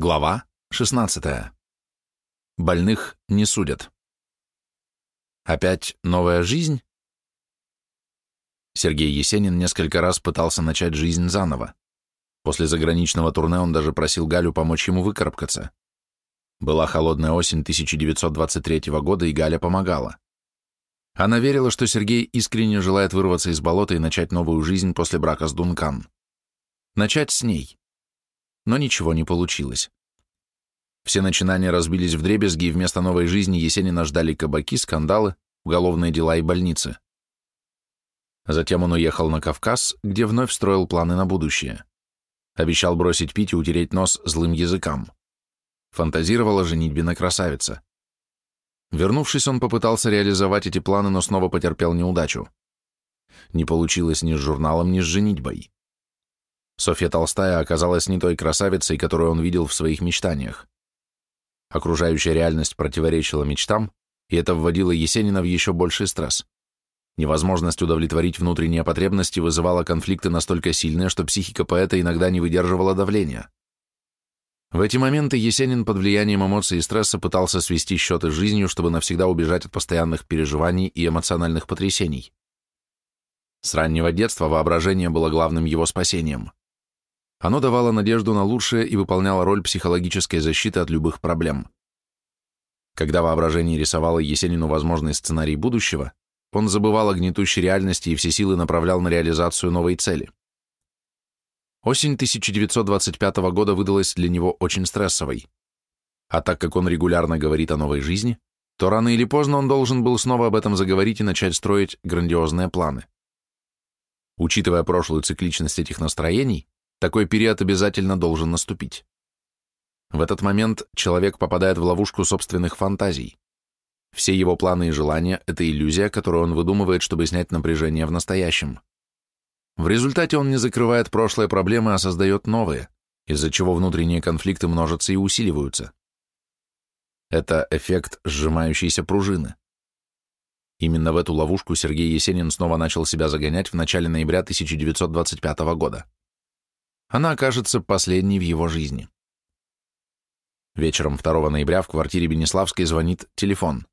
Глава 16. Больных не судят. Опять новая жизнь? Сергей Есенин несколько раз пытался начать жизнь заново. После заграничного турне он даже просил Галю помочь ему выкарабкаться. Была холодная осень 1923 года, и Галя помогала. Она верила, что Сергей искренне желает вырваться из болота и начать новую жизнь после брака с Дункан. Начать с ней но ничего не получилось. Все начинания разбились в дребезги, и вместо новой жизни Есенина ждали кабаки, скандалы, уголовные дела и больницы. Затем он уехал на Кавказ, где вновь строил планы на будущее. Обещал бросить пить и утереть нос злым языкам. Фантазировал о женитьбе на красавице. Вернувшись, он попытался реализовать эти планы, но снова потерпел неудачу. Не получилось ни с журналом, ни с женитьбой. Софья Толстая оказалась не той красавицей, которую он видел в своих мечтаниях. Окружающая реальность противоречила мечтам, и это вводило Есенина в еще больший стресс. Невозможность удовлетворить внутренние потребности вызывала конфликты настолько сильные, что психика поэта иногда не выдерживала давления. В эти моменты Есенин под влиянием эмоций и стресса пытался свести счеты с жизнью, чтобы навсегда убежать от постоянных переживаний и эмоциональных потрясений. С раннего детства воображение было главным его спасением. Оно давало надежду на лучшее и выполняло роль психологической защиты от любых проблем. Когда воображение рисовало Есенину возможный сценарий будущего, он забывал о гнетущей реальности и все силы направлял на реализацию новой цели. Осень 1925 года выдалась для него очень стрессовой. А так как он регулярно говорит о новой жизни, то рано или поздно он должен был снова об этом заговорить и начать строить грандиозные планы. Учитывая прошлую цикличность этих настроений, такой период обязательно должен наступить. В этот момент человек попадает в ловушку собственных фантазий. Все его планы и желания – это иллюзия, которую он выдумывает, чтобы снять напряжение в настоящем. В результате он не закрывает прошлые проблемы, а создает новые, из-за чего внутренние конфликты множатся и усиливаются. Это эффект сжимающейся пружины. Именно в эту ловушку Сергей Есенин снова начал себя загонять в начале ноября 1925 года она окажется последней в его жизни. Вечером 2 ноября в квартире Бенеславской звонит телефон.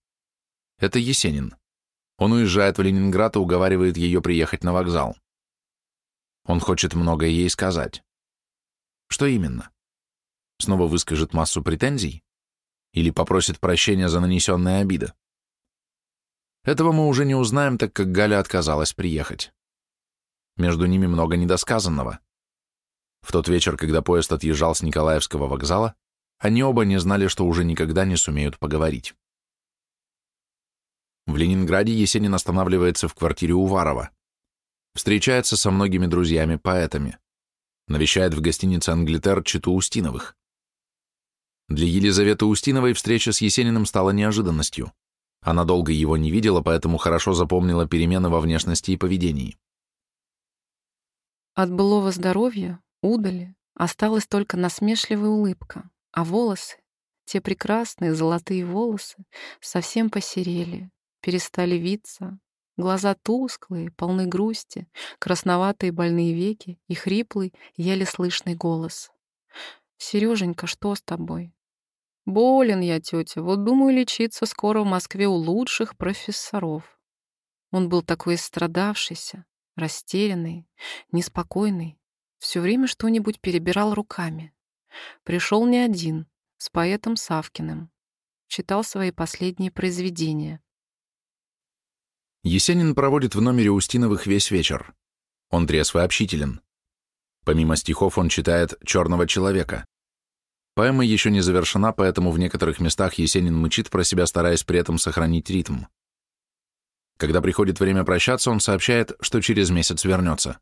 Это Есенин. Он уезжает в Ленинград и уговаривает ее приехать на вокзал. Он хочет многое ей сказать. Что именно? Снова выскажет массу претензий? Или попросит прощения за нанесенные обиды? Этого мы уже не узнаем, так как Галя отказалась приехать. Между ними много недосказанного. В тот вечер, когда поезд отъезжал с Николаевского вокзала, они оба не знали, что уже никогда не сумеют поговорить. В Ленинграде Есенин останавливается в квартире Уварова. Встречается со многими друзьями-поэтами. Навещает в гостинице «Англитер» читу Устиновых. Для Елизаветы Устиновой встреча с Есениным стала неожиданностью. Она долго его не видела, поэтому хорошо запомнила перемены во внешности и поведении. От былого здоровья удали, осталась только насмешливая улыбка, а волосы, те прекрасные золотые волосы, совсем посерели, перестали виться, глаза тусклые, полны грусти, красноватые больные веки и хриплый, еле слышный голос. «Сереженька, что с тобой?» «Болен я, тетя, вот думаю лечиться скоро в Москве у лучших профессоров». Он был такой истрадавшийся, растерянный, неспокойный, все время что-нибудь перебирал руками. Пришел не один, с поэтом Савкиным. Читал свои последние произведения. Есенин проводит в номере Устиновых весь вечер. Он трезв общителен. Помимо стихов он читает «Черного человека». Поэма еще не завершена, поэтому в некоторых местах Есенин мычит про себя, стараясь при этом сохранить ритм. Когда приходит время прощаться, он сообщает, что через месяц вернется.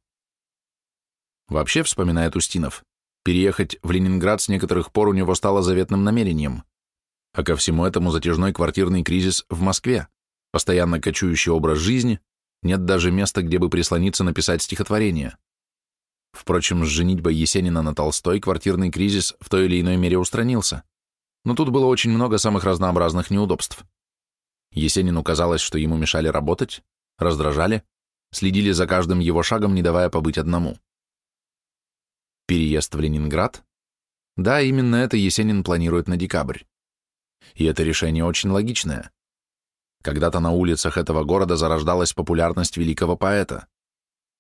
Вообще, вспоминает Устинов, переехать в Ленинград с некоторых пор у него стало заветным намерением. А ко всему этому затяжной квартирный кризис в Москве, постоянно кочующий образ жизни, нет даже места, где бы прислониться написать стихотворение. Впрочем, с женитьбой Есенина на Толстой квартирный кризис в той или иной мере устранился. Но тут было очень много самых разнообразных неудобств. Есенину казалось, что ему мешали работать, раздражали, следили за каждым его шагом, не давая побыть одному переезд в Ленинград, Да, именно это Есенин планирует на декабрь. И это решение очень логичное. Когда-то на улицах этого города зарождалась популярность великого поэта.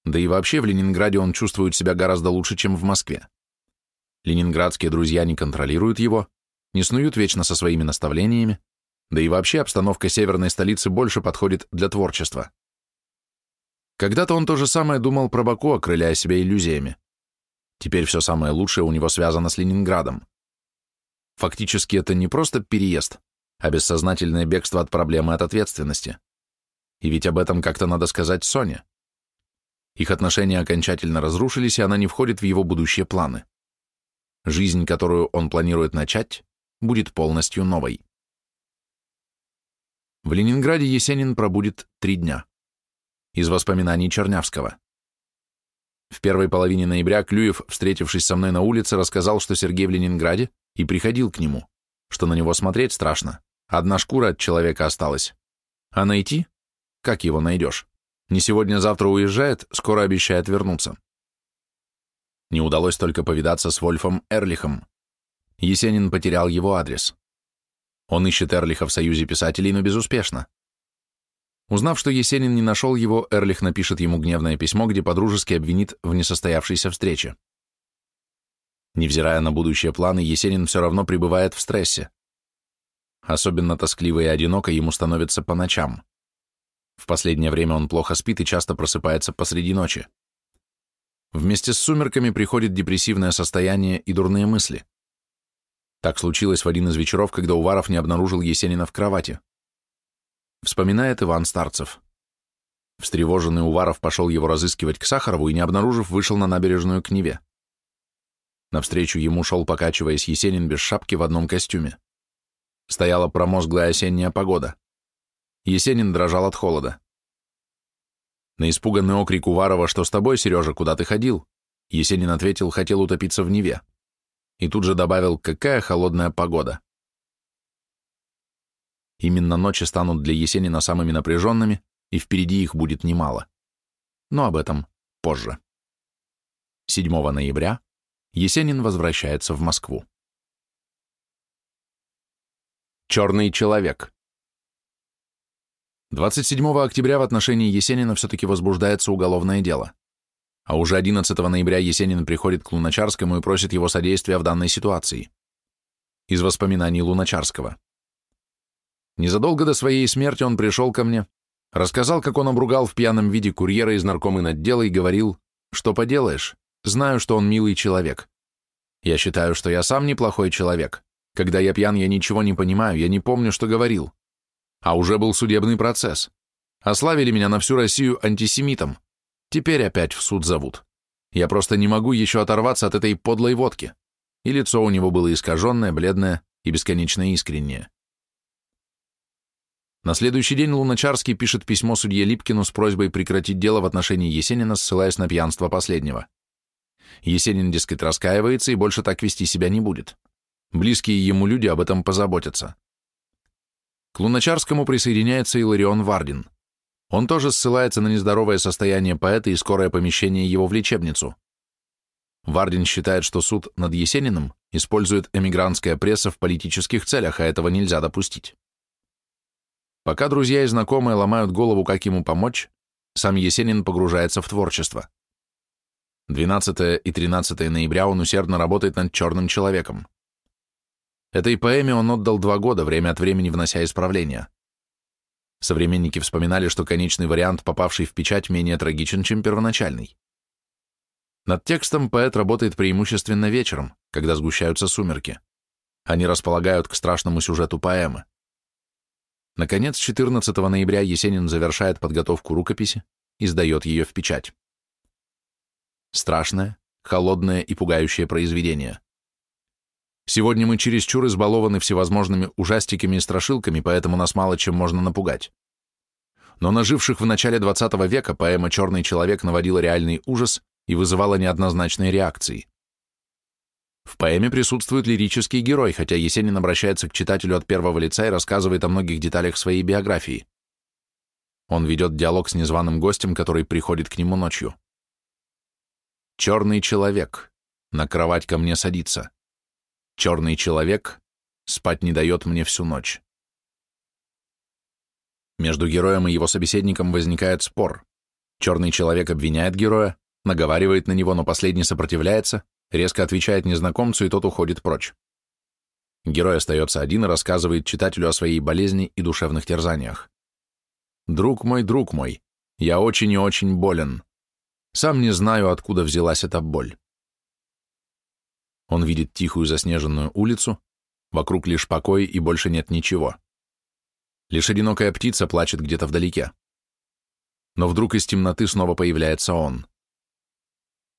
Да и вообще в Ленинграде он чувствует себя гораздо лучше, чем в Москве. Ленинградские друзья не контролируют его, не снуют вечно со своими наставлениями, да и вообще обстановка северной столицы больше подходит для творчества. Когда-то он то же самое думал про Баку, окрыляя себя иллюзиями. Теперь все самое лучшее у него связано с Ленинградом. Фактически это не просто переезд, а бессознательное бегство от проблемы от ответственности. И ведь об этом как-то надо сказать Соне. Их отношения окончательно разрушились, и она не входит в его будущие планы. Жизнь, которую он планирует начать, будет полностью новой. В Ленинграде Есенин пробудет три дня. Из воспоминаний Чернявского. В первой половине ноября Клюев, встретившись со мной на улице, рассказал, что Сергей в Ленинграде и приходил к нему, что на него смотреть страшно. Одна шкура от человека осталась. А найти? Как его найдешь? Не сегодня-завтра уезжает, скоро обещает вернуться. Не удалось только повидаться с Вольфом Эрлихом. Есенин потерял его адрес. Он ищет Эрлиха в Союзе писателей, но безуспешно. Узнав, что Есенин не нашел его, Эрлих напишет ему гневное письмо, где подружески обвинит в несостоявшейся встрече. Невзирая на будущие планы, Есенин все равно пребывает в стрессе. Особенно тоскливо и одиноко ему становится по ночам. В последнее время он плохо спит и часто просыпается посреди ночи. Вместе с сумерками приходит депрессивное состояние и дурные мысли. Так случилось в один из вечеров, когда Уваров не обнаружил Есенина в кровати. Вспоминает Иван Старцев. Встревоженный Уваров пошел его разыскивать к Сахарову и, не обнаружив, вышел на набережную к Неве. Навстречу ему шел, покачиваясь, Есенин без шапки в одном костюме. Стояла промозглая осенняя погода. Есенин дрожал от холода. На испуганный окрик Уварова «Что с тобой, Сережа, куда ты ходил?» Есенин ответил, хотел утопиться в Неве. И тут же добавил, какая холодная погода. Именно ночи станут для Есенина самыми напряженными, и впереди их будет немало. Но об этом позже. 7 ноября Есенин возвращается в Москву. Черный человек 27 октября в отношении Есенина все-таки возбуждается уголовное дело. А уже 11 ноября Есенин приходит к Луначарскому и просит его содействия в данной ситуации. Из воспоминаний Луначарского. Незадолго до своей смерти он пришел ко мне, рассказал, как он обругал в пьяном виде курьера из наркомы отдела и говорил, что поделаешь, знаю, что он милый человек. Я считаю, что я сам неплохой человек. Когда я пьян, я ничего не понимаю, я не помню, что говорил. А уже был судебный процесс. Ославили меня на всю Россию антисемитом. Теперь опять в суд зовут. Я просто не могу еще оторваться от этой подлой водки. И лицо у него было искаженное, бледное и бесконечно искреннее. На следующий день Луначарский пишет письмо судье Липкину с просьбой прекратить дело в отношении Есенина, ссылаясь на пьянство последнего. Есенин, дескать, раскаивается и больше так вести себя не будет. Близкие ему люди об этом позаботятся. К Луначарскому присоединяется Иларион Вардин. Он тоже ссылается на нездоровое состояние поэта и скорое помещение его в лечебницу. Вардин считает, что суд над Есениным использует эмигрантская пресса в политических целях, а этого нельзя допустить. Пока друзья и знакомые ломают голову, как ему помочь, сам Есенин погружается в творчество. 12 и 13 ноября он усердно работает над «Черным человеком». Этой поэме он отдал два года, время от времени внося исправления. Современники вспоминали, что конечный вариант, попавший в печать, менее трагичен, чем первоначальный. Над текстом поэт работает преимущественно вечером, когда сгущаются сумерки. Они располагают к страшному сюжету поэмы. Наконец, 14 ноября Есенин завершает подготовку рукописи и сдает ее в печать. Страшное, холодное и пугающее произведение. Сегодня мы чересчур избалованы всевозможными ужастиками и страшилками, поэтому нас мало чем можно напугать. Но наживших в начале XX века поэма «Черный человек» наводила реальный ужас и вызывала неоднозначные реакции. В поэме присутствует лирический герой, хотя Есенин обращается к читателю от первого лица и рассказывает о многих деталях своей биографии. Он ведет диалог с незваным гостем, который приходит к нему ночью. «Черный человек. На кровать ко мне садится. Черный человек спать не дает мне всю ночь. Между героем и его собеседником возникает спор. Черный человек обвиняет героя, наговаривает на него, но последний сопротивляется, резко отвечает незнакомцу, и тот уходит прочь. Герой остается один и рассказывает читателю о своей болезни и душевных терзаниях. «Друг мой, друг мой, я очень и очень болен. Сам не знаю, откуда взялась эта боль». Он видит тихую заснеженную улицу, вокруг лишь покой и больше нет ничего. Лишь одинокая птица плачет где-то вдалеке. Но вдруг из темноты снова появляется он.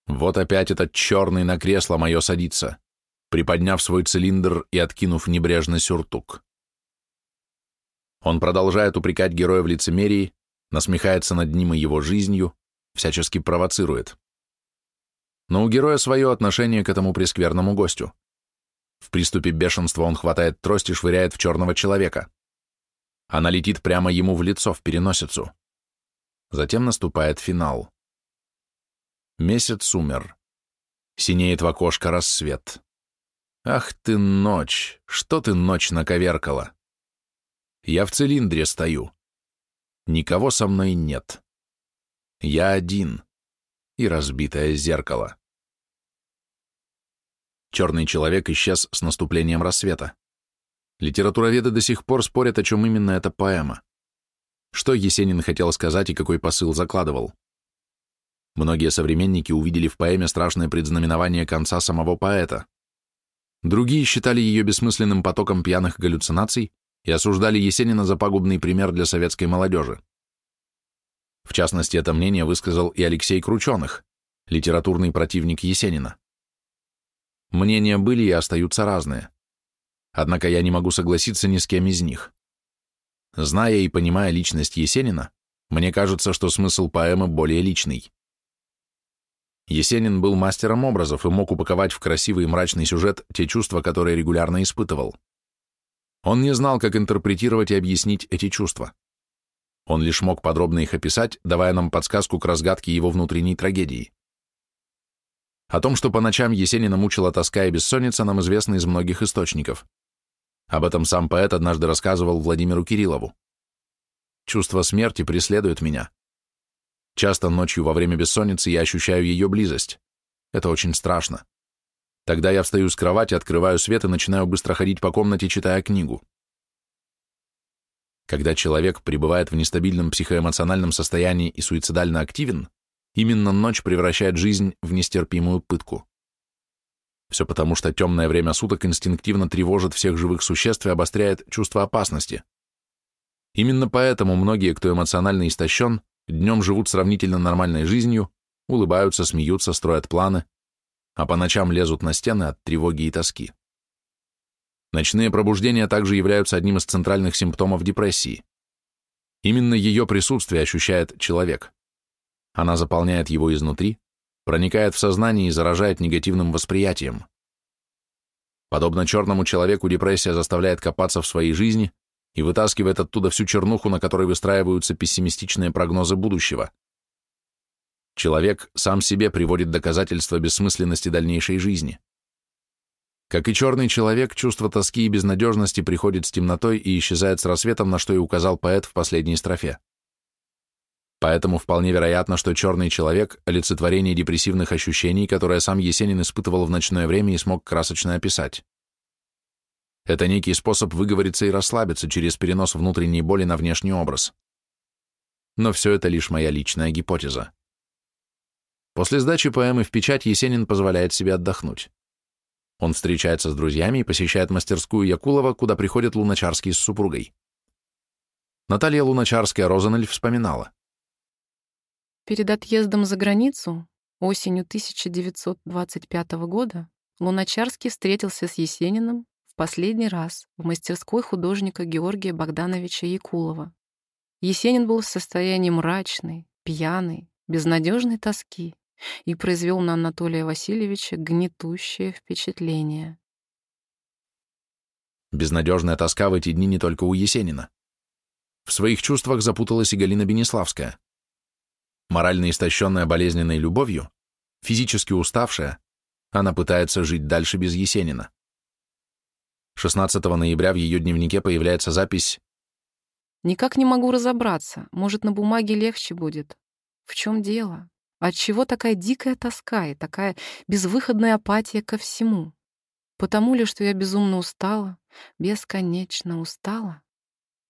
Вот опять этот черный на кресло мое садится, приподняв свой цилиндр и откинув небрежно сюртук. Он продолжает упрекать героя в лицемерии, насмехается над ним и его жизнью, всячески провоцирует. Но у героя свое отношение к этому прескверному гостю. В приступе бешенства он хватает трость и швыряет в черного человека. Она летит прямо ему в лицо, в переносицу. Затем наступает финал. Месяц умер. Синеет в окошко рассвет. Ах ты, ночь! Что ты, ночь, наковеркала? Я в цилиндре стою. Никого со мной нет. Я один. И разбитое зеркало. Черный человек исчез с наступлением рассвета. Литературоведы до сих пор спорят, о чем именно эта поэма. Что Есенин хотел сказать и какой посыл закладывал. Многие современники увидели в поэме страшное предзнаменование конца самого поэта. Другие считали ее бессмысленным потоком пьяных галлюцинаций и осуждали Есенина за пагубный пример для советской молодежи. В частности, это мнение высказал и Алексей Крученых, литературный противник Есенина. Мнения были и остаются разные. Однако я не могу согласиться ни с кем из них. Зная и понимая личность Есенина, мне кажется, что смысл поэмы более личный. Есенин был мастером образов и мог упаковать в красивый и мрачный сюжет те чувства, которые регулярно испытывал. Он не знал, как интерпретировать и объяснить эти чувства. Он лишь мог подробно их описать, давая нам подсказку к разгадке его внутренней трагедии. О том, что по ночам Есенина мучила тоска и бессонница, нам известно из многих источников. Об этом сам поэт однажды рассказывал Владимиру Кириллову. «Чувство смерти преследует меня. Часто ночью во время бессонницы я ощущаю ее близость. Это очень страшно. Тогда я встаю с кровати, открываю свет и начинаю быстро ходить по комнате, читая книгу. Когда человек пребывает в нестабильном психоэмоциональном состоянии и суицидально активен, именно ночь превращает жизнь в нестерпимую пытку. Все потому, что темное время суток инстинктивно тревожит всех живых существ и обостряет чувство опасности. Именно поэтому многие, кто эмоционально истощен, днем живут сравнительно нормальной жизнью, улыбаются, смеются, строят планы, а по ночам лезут на стены от тревоги и тоски. Ночные пробуждения также являются одним из центральных симптомов депрессии. Именно ее присутствие ощущает человек. Она заполняет его изнутри, проникает в сознание и заражает негативным восприятием. Подобно черному человеку, депрессия заставляет копаться в своей жизни и вытаскивает оттуда всю чернуху, на которой выстраиваются пессимистичные прогнозы будущего. Человек сам себе приводит доказательства бессмысленности дальнейшей жизни. Как и черный человек, чувство тоски и безнадежности приходит с темнотой и исчезает с рассветом, на что и указал поэт в последней строфе. Поэтому вполне вероятно, что черный человек – олицетворение депрессивных ощущений, которые сам Есенин испытывал в ночное время и смог красочно описать. Это некий способ выговориться и расслабиться через перенос внутренней боли на внешний образ. Но все это лишь моя личная гипотеза. После сдачи поэмы в печать Есенин позволяет себе отдохнуть. Он встречается с друзьями и посещает мастерскую Якулова, куда приходит Луначарский с супругой. Наталья Луначарская-Розанель вспоминала. Перед отъездом за границу осенью 1925 года Луначарский встретился с Есениным последний раз в мастерской художника Георгия Богдановича Якулова. Есенин был в состоянии мрачной, пьяной, безнадежной тоски и произвел на Анатолия Васильевича гнетущее впечатление. Безнадежная тоска в эти дни не только у Есенина. В своих чувствах запуталась и Галина Бенеславская. Морально истощенная болезненной любовью, физически уставшая, она пытается жить дальше без Есенина. 16 ноября в ее дневнике появляется запись «Никак не могу разобраться. Может, на бумаге легче будет. В чем дело? Отчего такая дикая тоска и такая безвыходная апатия ко всему? Потому ли, что я безумно устала, бесконечно устала?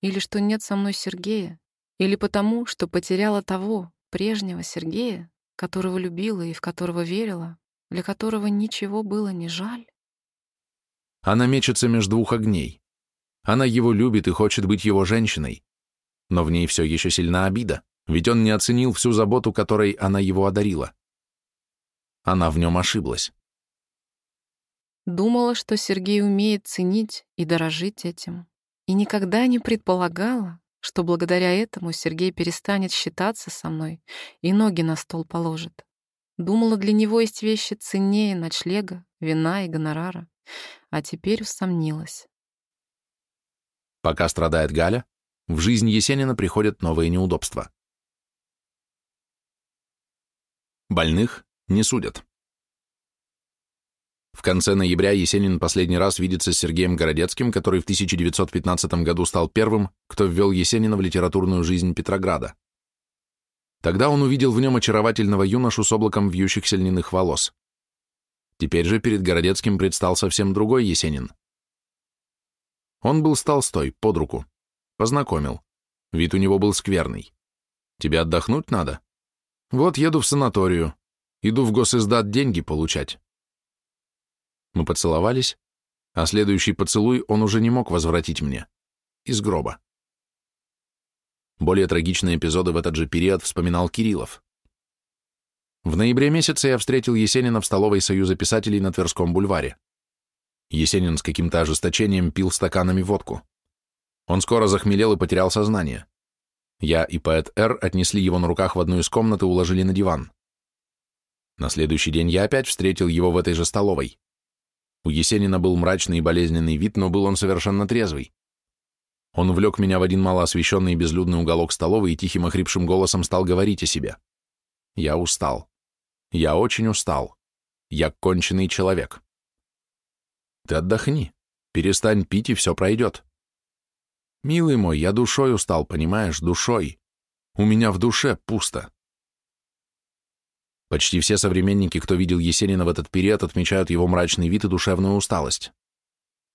Или что нет со мной Сергея? Или потому, что потеряла того, прежнего Сергея, которого любила и в которого верила, для которого ничего было не жаль? Она мечется между двух огней. Она его любит и хочет быть его женщиной. Но в ней все еще сильна обида, ведь он не оценил всю заботу, которой она его одарила. Она в нем ошиблась. Думала, что Сергей умеет ценить и дорожить этим. И никогда не предполагала, что благодаря этому Сергей перестанет считаться со мной и ноги на стол положит. Думала, для него есть вещи ценнее ночлега, вина и гонорара а теперь усомнилась. Пока страдает Галя, в жизнь Есенина приходят новые неудобства. Больных не судят. В конце ноября Есенин последний раз видится с Сергеем Городецким, который в 1915 году стал первым, кто ввел Есенина в литературную жизнь Петрограда. Тогда он увидел в нем очаровательного юношу с облаком вьющихся льняных волос. Теперь же перед Городецким предстал совсем другой Есенин. Он был с Толстой, под руку. Познакомил. Вид у него был скверный. Тебе отдохнуть надо? Вот еду в санаторию. Иду в госиздат деньги получать. Мы поцеловались, а следующий поцелуй он уже не мог возвратить мне. Из гроба. Более трагичные эпизоды в этот же период вспоминал Кириллов. В ноябре месяце я встретил Есенина в столовой Союза писателей на Тверском бульваре. Есенин с каким-то ожесточением пил стаканами водку. Он скоро захмелел и потерял сознание. Я и поэт Р. отнесли его на руках в одну из комнат и уложили на диван. На следующий день я опять встретил его в этой же столовой. У Есенина был мрачный и болезненный вид, но был он совершенно трезвый. Он влек меня в один малоосвещенный безлюдный уголок столовой и тихим охрипшим голосом стал говорить о себе. Я устал. Я очень устал. Я конченый человек. Ты отдохни, перестань пить, и все пройдет. Милый мой, я душой устал, понимаешь, душой. У меня в душе пусто. Почти все современники, кто видел Есенина в этот период, отмечают его мрачный вид и душевную усталость.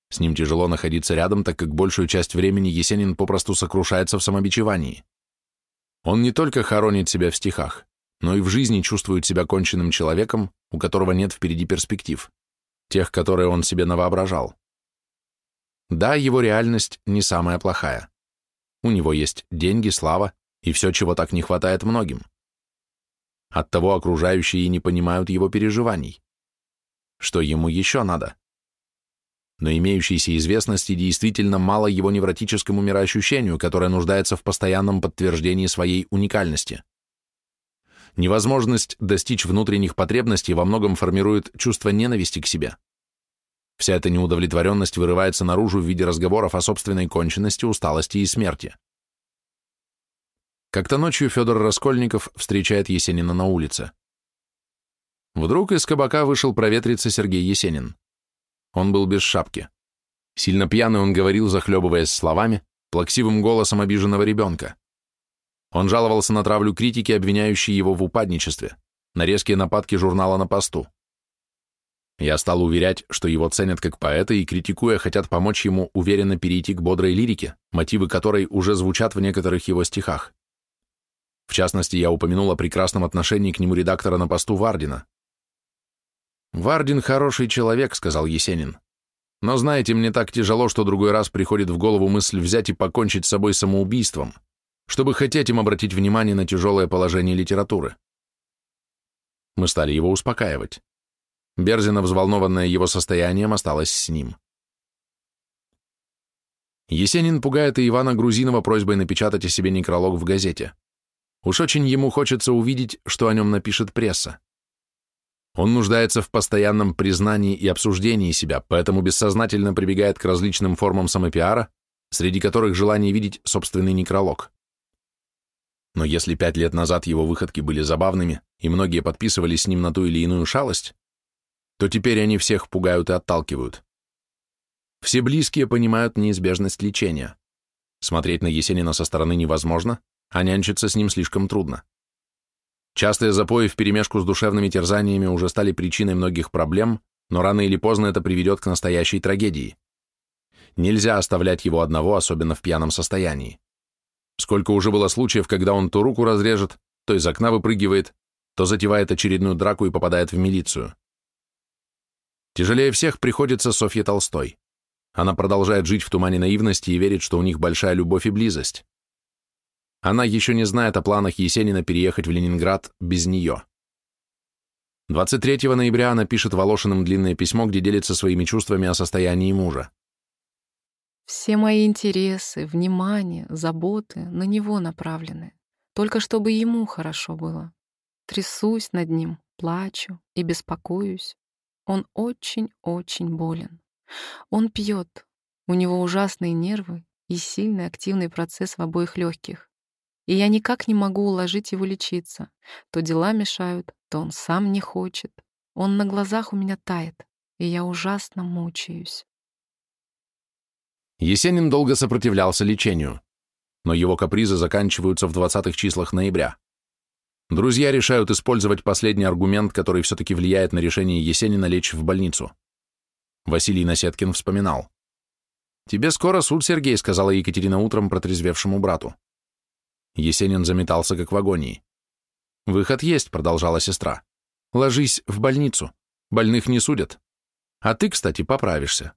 С ним тяжело находиться рядом, так как большую часть времени Есенин попросту сокрушается в самобичевании. Он не только хоронит себя в стихах, но и в жизни чувствует себя конченным человеком, у которого нет впереди перспектив, тех, которые он себе навоображал. Да, его реальность не самая плохая. У него есть деньги, слава и все, чего так не хватает многим. Оттого окружающие не понимают его переживаний. Что ему еще надо? Но имеющейся известности действительно мало его невротическому мироощущению, которое нуждается в постоянном подтверждении своей уникальности. Невозможность достичь внутренних потребностей во многом формирует чувство ненависти к себе. Вся эта неудовлетворенность вырывается наружу в виде разговоров о собственной конченности, усталости и смерти. Как-то ночью Федор Раскольников встречает Есенина на улице. Вдруг из кабака вышел проветриться Сергей Есенин. Он был без шапки. Сильно пьяный он говорил, захлебываясь словами, плаксивым голосом обиженного ребенка. Он жаловался на травлю критики, обвиняющей его в упадничестве, на резкие нападки журнала на посту. Я стал уверять, что его ценят как поэта и, критикуя, хотят помочь ему уверенно перейти к бодрой лирике, мотивы которой уже звучат в некоторых его стихах. В частности, я упомянул о прекрасном отношении к нему редактора на посту Вардина. «Вардин хороший человек», — сказал Есенин. «Но знаете, мне так тяжело, что другой раз приходит в голову мысль взять и покончить с собой самоубийством чтобы хотеть им обратить внимание на тяжелое положение литературы. Мы стали его успокаивать. Берзина, взволнованная его состоянием, осталась с ним. Есенин пугает и Ивана Грузинова просьбой напечатать о себе некролог в газете. Уж очень ему хочется увидеть, что о нем напишет пресса. Он нуждается в постоянном признании и обсуждении себя, поэтому бессознательно прибегает к различным формам самопиара, среди которых желание видеть собственный некролог. Но если пять лет назад его выходки были забавными, и многие подписывались с ним на ту или иную шалость, то теперь они всех пугают и отталкивают. Все близкие понимают неизбежность лечения. Смотреть на Есенина со стороны невозможно, а нянчиться с ним слишком трудно. Частые запои вперемешку с душевными терзаниями уже стали причиной многих проблем, но рано или поздно это приведет к настоящей трагедии. Нельзя оставлять его одного, особенно в пьяном состоянии. Сколько уже было случаев, когда он то руку разрежет, то из окна выпрыгивает, то затевает очередную драку и попадает в милицию. Тяжелее всех приходится Софье Толстой. Она продолжает жить в тумане наивности и верит, что у них большая любовь и близость. Она еще не знает о планах Есенина переехать в Ленинград без нее. 23 ноября она пишет Волошиным длинное письмо, где делится своими чувствами о состоянии мужа. Все мои интересы, внимание, заботы на него направлены, только чтобы ему хорошо было. Трясусь над ним, плачу и беспокоюсь. Он очень-очень болен. Он пьет, у него ужасные нервы и сильный активный процесс в обоих легких. И я никак не могу уложить его лечиться. То дела мешают, то он сам не хочет. Он на глазах у меня тает, и я ужасно мучаюсь. Есенин долго сопротивлялся лечению, но его капризы заканчиваются в 20-х числах ноября. Друзья решают использовать последний аргумент, который все-таки влияет на решение Есенина лечь в больницу. Василий Насеткин вспоминал. «Тебе скоро суд, Сергей», — сказала Екатерина утром протрезвевшему брату. Есенин заметался, как в агонии. «Выход есть», — продолжала сестра. «Ложись в больницу. Больных не судят. А ты, кстати, поправишься».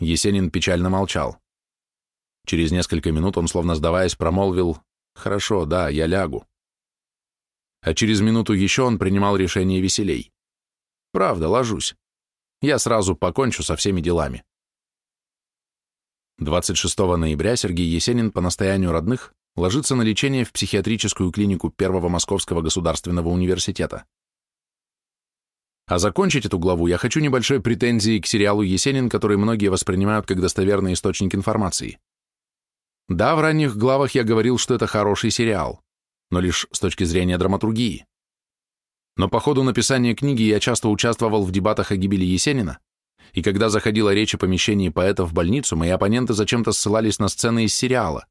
Есенин печально молчал. Через несколько минут он, словно сдаваясь, промолвил «Хорошо, да, я лягу». А через минуту еще он принимал решение веселей. «Правда, ложусь. Я сразу покончу со всеми делами». 26 ноября Сергей Есенин по настоянию родных ложится на лечение в психиатрическую клинику Первого Московского государственного университета. А закончить эту главу я хочу небольшой претензией к сериалу «Есенин», который многие воспринимают как достоверный источник информации. Да, в ранних главах я говорил, что это хороший сериал, но лишь с точки зрения драматургии. Но по ходу написания книги я часто участвовал в дебатах о гибели Есенина, и когда заходила речь о помещении поэта в больницу, мои оппоненты зачем-то ссылались на сцены из сериала.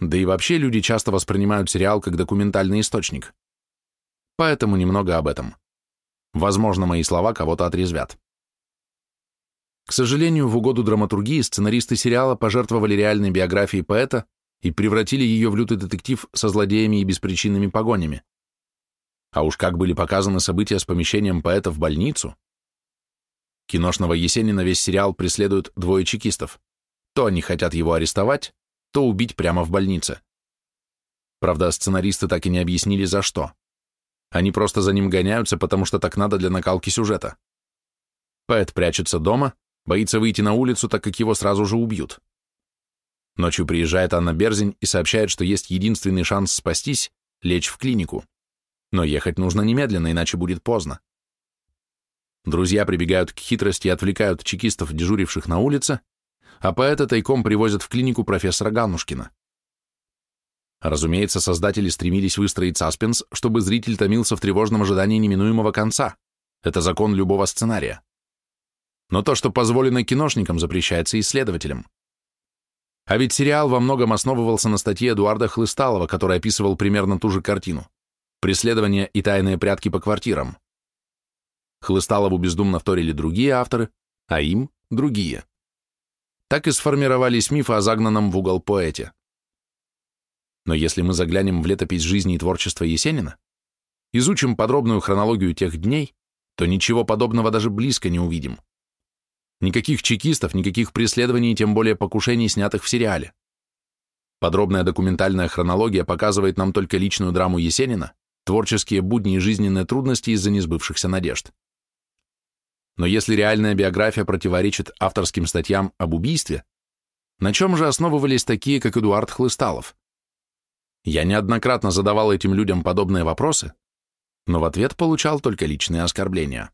Да и вообще люди часто воспринимают сериал как документальный источник. Поэтому немного об этом. Возможно, мои слова кого-то отрезвят. К сожалению, в угоду драматургии сценаристы сериала пожертвовали реальной биографией поэта и превратили ее в лютый детектив со злодеями и беспричинными погонями. А уж как были показаны события с помещением поэта в больницу. Киношного Есенина весь сериал преследуют двое чекистов. То они хотят его арестовать, то убить прямо в больнице. Правда, сценаристы так и не объяснили, за что. Они просто за ним гоняются, потому что так надо для накалки сюжета. Поэт прячется дома, боится выйти на улицу, так как его сразу же убьют. Ночью приезжает Анна Берзень и сообщает, что есть единственный шанс спастись – лечь в клинику. Но ехать нужно немедленно, иначе будет поздно. Друзья прибегают к хитрости и отвлекают чекистов, дежуривших на улице, а поэта тайком привозят в клинику профессора Ганушкина. Разумеется, создатели стремились выстроить саспенс, чтобы зритель томился в тревожном ожидании неминуемого конца. Это закон любого сценария. Но то, что позволено киношникам, запрещается исследователям. А ведь сериал во многом основывался на статье Эдуарда Хлысталова, который описывал примерно ту же картину «Преследование и тайные прятки по квартирам». Хлысталову бездумно вторили другие авторы, а им – другие. Так и сформировались мифы о загнанном в угол поэте. Но если мы заглянем в летопись жизни и творчества Есенина, изучим подробную хронологию тех дней, то ничего подобного даже близко не увидим. Никаких чекистов, никаких преследований тем более покушений, снятых в сериале. Подробная документальная хронология показывает нам только личную драму Есенина, творческие будни и жизненные трудности из-за несбывшихся надежд. Но если реальная биография противоречит авторским статьям об убийстве, на чем же основывались такие, как Эдуард Хлысталов? Я неоднократно задавал этим людям подобные вопросы, но в ответ получал только личные оскорбления.